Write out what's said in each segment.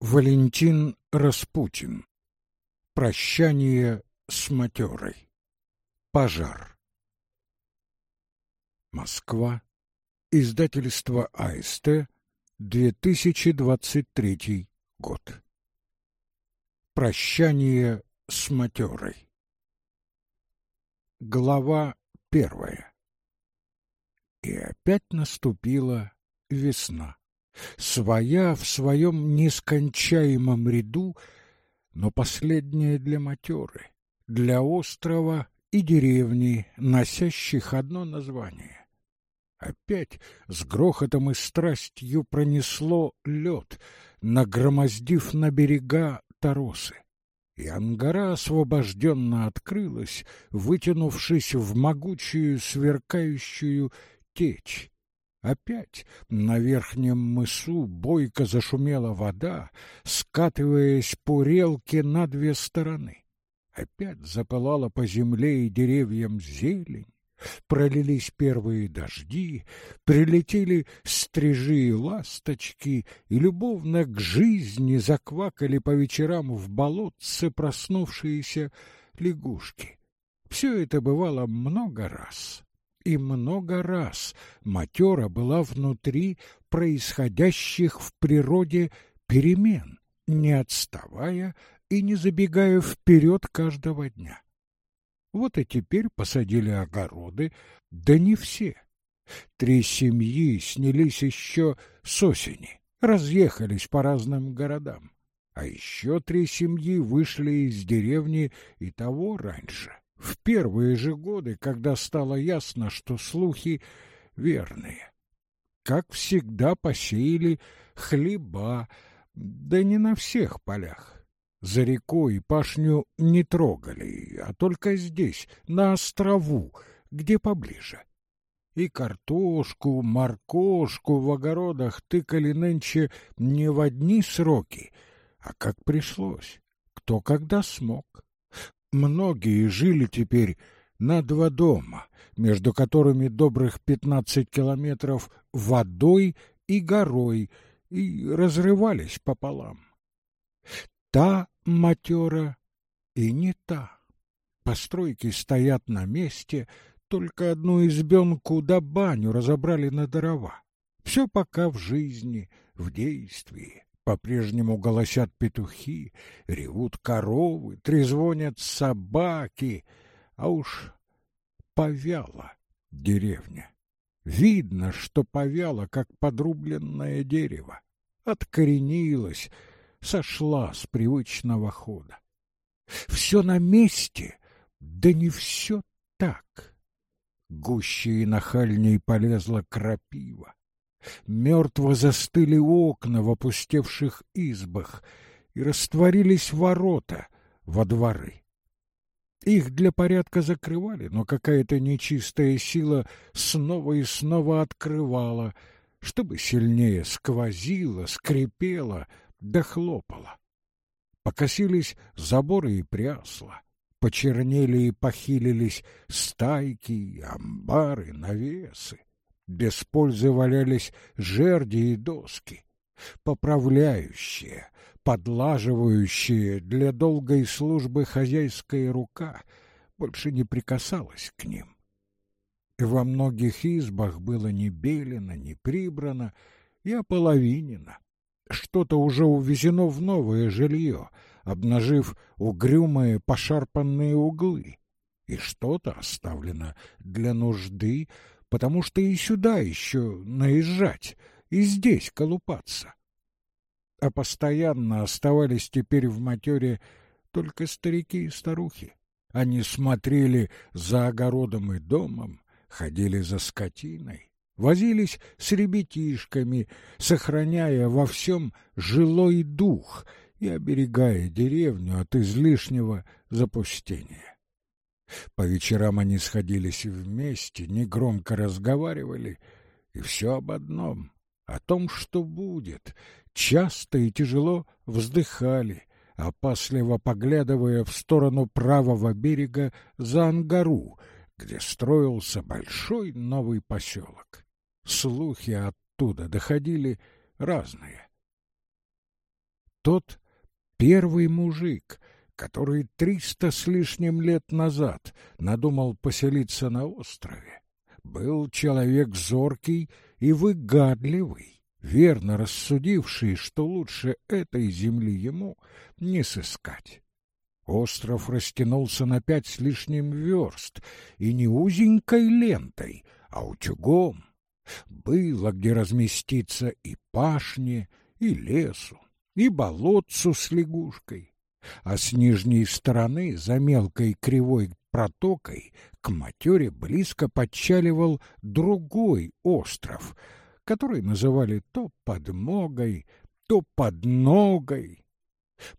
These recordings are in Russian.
Валентин Распутин. Прощание с матерой. Пожар. Москва. Издательство АСТ. 2023 год. Прощание с матерой. Глава первая. И опять наступила весна своя в своем нескончаемом ряду, но последняя для матеры, для острова и деревни, носящих одно название. Опять с грохотом и страстью пронесло лед, нагромоздив на берега торосы. И ангара освобожденно открылась, вытянувшись в могучую сверкающую течь, Опять на верхнем мысу бойко зашумела вода, скатываясь по релке на две стороны. Опять запылала по земле и деревьям зелень, пролились первые дожди, прилетели стрижи и ласточки, и любовно к жизни заквакали по вечерам в болотце проснувшиеся лягушки. Все это бывало много раз и много раз матера была внутри происходящих в природе перемен, не отставая и не забегая вперед каждого дня. Вот и теперь посадили огороды, да не все. Три семьи снялись еще с осени, разъехались по разным городам, а еще три семьи вышли из деревни и того раньше в первые же годы, когда стало ясно, что слухи верные. Как всегда посеяли хлеба, да не на всех полях. За рекой пашню не трогали, а только здесь, на острову, где поближе. И картошку, моркошку в огородах тыкали нынче не в одни сроки, а как пришлось, кто когда смог. Многие жили теперь на два дома, между которыми добрых пятнадцать километров водой и горой, и разрывались пополам. Та матера и не та. Постройки стоят на месте, только одну избенку да баню разобрали на дрова. Все пока в жизни, в действии. По-прежнему голосят петухи, ревут коровы, трезвонят собаки, а уж повяла деревня. Видно, что повяла, как подрубленное дерево. Откоренилась, сошла с привычного хода. Все на месте, да не все так. Гуще и нахальней полезла крапива. Мертво застыли окна в опустевших избах, и растворились ворота во дворы. Их для порядка закрывали, но какая-то нечистая сила снова и снова открывала, чтобы сильнее сквозила, скрипела, да. Покосились заборы и прясла, почернели и похилились стайки, амбары, навесы. Без пользы валялись жерди и доски, поправляющие, подлаживающие для долгой службы хозяйская рука больше не прикасалась к ним. Во многих избах было не белено, не прибрано и ополовинено. Что-то уже увезено в новое жилье, обнажив угрюмые пошарпанные углы, и что-то оставлено для нужды, потому что и сюда еще наезжать, и здесь колупаться. А постоянно оставались теперь в матере только старики и старухи. Они смотрели за огородом и домом, ходили за скотиной, возились с ребятишками, сохраняя во всем жилой дух и оберегая деревню от излишнего запустения. По вечерам они сходились вместе, негромко разговаривали, и все об одном — о том, что будет. Часто и тяжело вздыхали, опасливо поглядывая в сторону правого берега за Ангару, где строился большой новый поселок. Слухи оттуда доходили разные. тот первый мужик, который триста с лишним лет назад надумал поселиться на острове, был человек зоркий и выгадливый, верно рассудивший, что лучше этой земли ему не сыскать. Остров растянулся на пять с лишним верст, и не узенькой лентой, а утюгом. Было где разместиться и пашне, и лесу, и болотцу с лягушкой. А с нижней стороны, за мелкой кривой протокой, к матере близко подчаливал другой остров, который называли то подмогой, то подногой.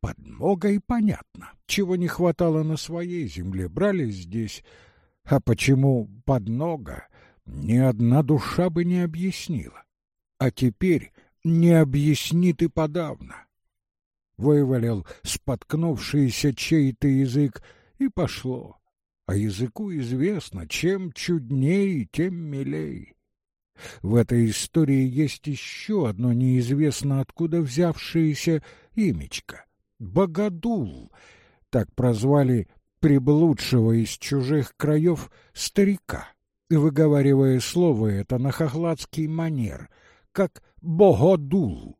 Подмогой понятно, чего не хватало на своей земле, брали здесь. А почему поднога, ни одна душа бы не объяснила. А теперь не объяснит и подавно. Вывалил споткнувшийся чей-то язык, и пошло. А языку известно, чем чудней, тем милей. В этой истории есть еще одно неизвестно откуда взявшееся имечко — Богодул. Так прозвали приблудшего из чужих краев старика, выговаривая слово это на хохладский манер, как «богодул».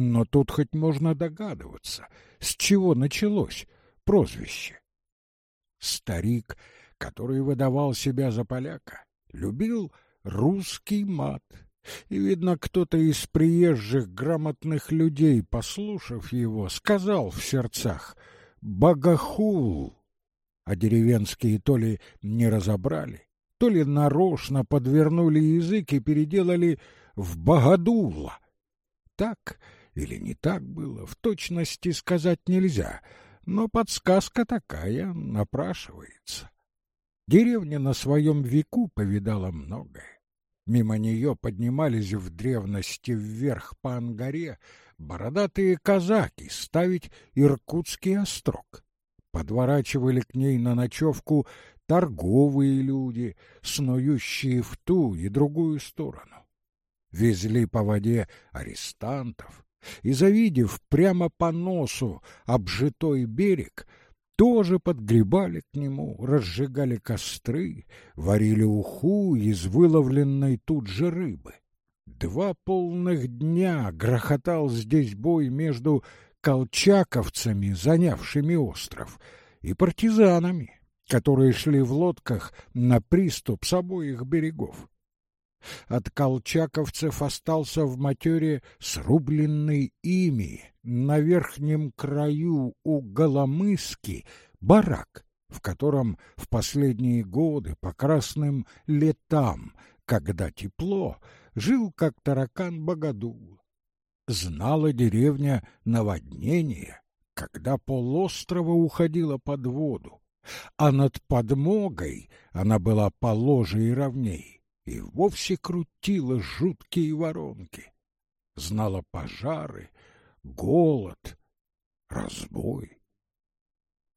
Но тут хоть можно догадываться, с чего началось прозвище. Старик, который выдавал себя за поляка, любил русский мат. И, видно, кто-то из приезжих грамотных людей, послушав его, сказал в сердцах «Богохул!» А деревенские то ли не разобрали, то ли нарочно подвернули язык и переделали в «богодула». Так или не так было, в точности сказать нельзя, но подсказка такая напрашивается. Деревня на своем веку повидала многое. Мимо нее поднимались в древности вверх по Ангаре бородатые казаки ставить Иркутский острог. Подворачивали к ней на ночевку торговые люди, снующие в ту и другую сторону. Везли по воде арестантов, и, завидев прямо по носу обжитой берег, тоже подгребали к нему, разжигали костры, варили уху из выловленной тут же рыбы. Два полных дня грохотал здесь бой между колчаковцами, занявшими остров, и партизанами, которые шли в лодках на приступ с обоих берегов. От колчаковцев остался в матере срубленный ими на верхнем краю у Голомыски барак, в котором в последние годы по красным летам, когда тепло, жил как таракан Богодул. Знала деревня наводнение, когда полострова уходила под воду, а над подмогой она была положе и ровней и вовсе крутила жуткие воронки. Знала пожары, голод, разбой.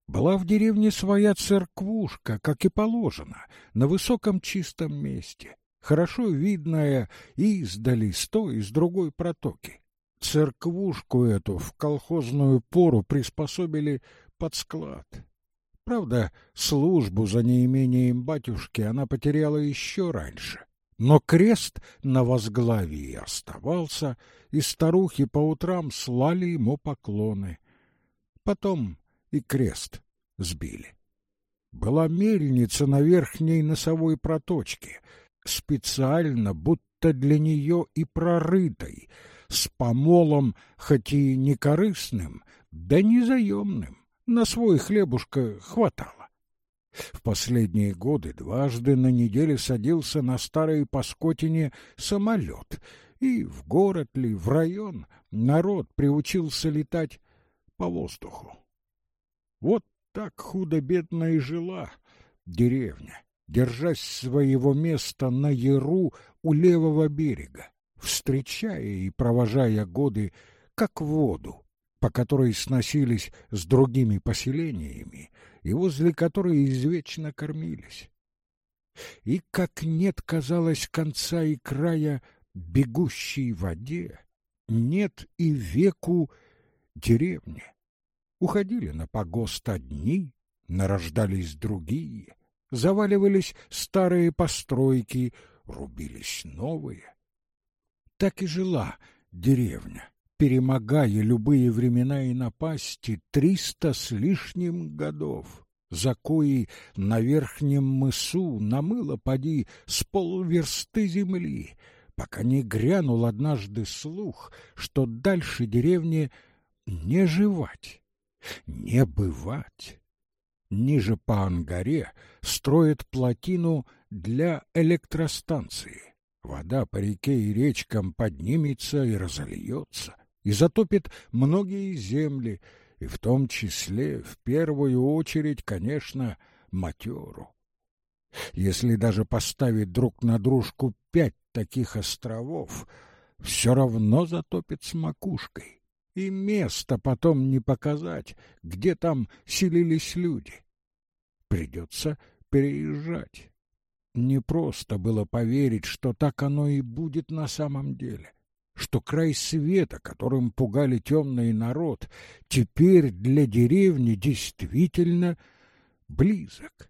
Была в деревне своя церквушка, как и положено, на высоком чистом месте, хорошо видная издали с той и с другой протоки. Церквушку эту в колхозную пору приспособили под склад. Правда, службу за неимением батюшки она потеряла еще раньше. Но крест на возглавии оставался, и старухи по утрам слали ему поклоны. Потом и крест сбили. Была мельница на верхней носовой проточке, специально, будто для нее и прорытой, с помолом, хоть и не корыстным, да не заемным на свой хлебушка хватало. В последние годы дважды на неделе садился на старой Паскотине самолет, и в город ли, в район народ приучился летать по воздуху. Вот так худо-бедно и жила деревня, держась своего места на яру у левого берега, встречая и провожая годы как воду, по которой сносились с другими поселениями и возле которой извечно кормились. И как нет, казалось, конца и края бегущей воде, нет и веку деревни. Уходили на погост одни, нарождались другие, заваливались старые постройки, рубились новые. Так и жила деревня, перемогая любые времена и напасти триста с лишним годов, за кои на верхнем мысу намыло поди с полуверсты земли, пока не грянул однажды слух, что дальше деревне не жевать, не бывать. Ниже по Ангаре строят плотину для электростанции. Вода по реке и речкам поднимется и разольется, и затопит многие земли, и в том числе, в первую очередь, конечно, матеру. Если даже поставить друг на дружку пять таких островов, все равно затопит с макушкой, и место потом не показать, где там селились люди. Придется переезжать. Не просто было поверить, что так оно и будет на самом деле, что край света, которым пугали темный народ, теперь для деревни действительно близок.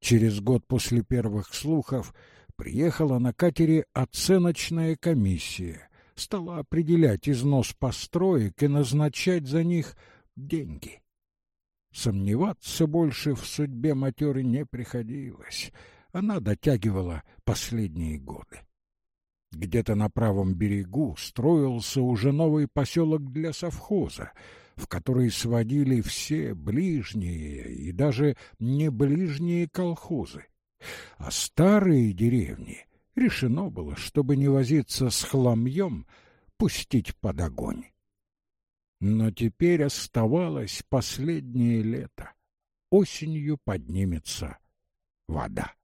Через год после первых слухов приехала на катере оценочная комиссия, стала определять износ построек и назначать за них деньги. Сомневаться больше в судьбе матеры не приходилось — она дотягивала последние годы. Где-то на правом берегу строился уже новый поселок для совхоза, в который сводили все ближние и даже не ближние колхозы. А старые деревни решено было, чтобы не возиться с хламьем, пустить под огонь. Но теперь оставалось последнее лето. Осенью поднимется вода.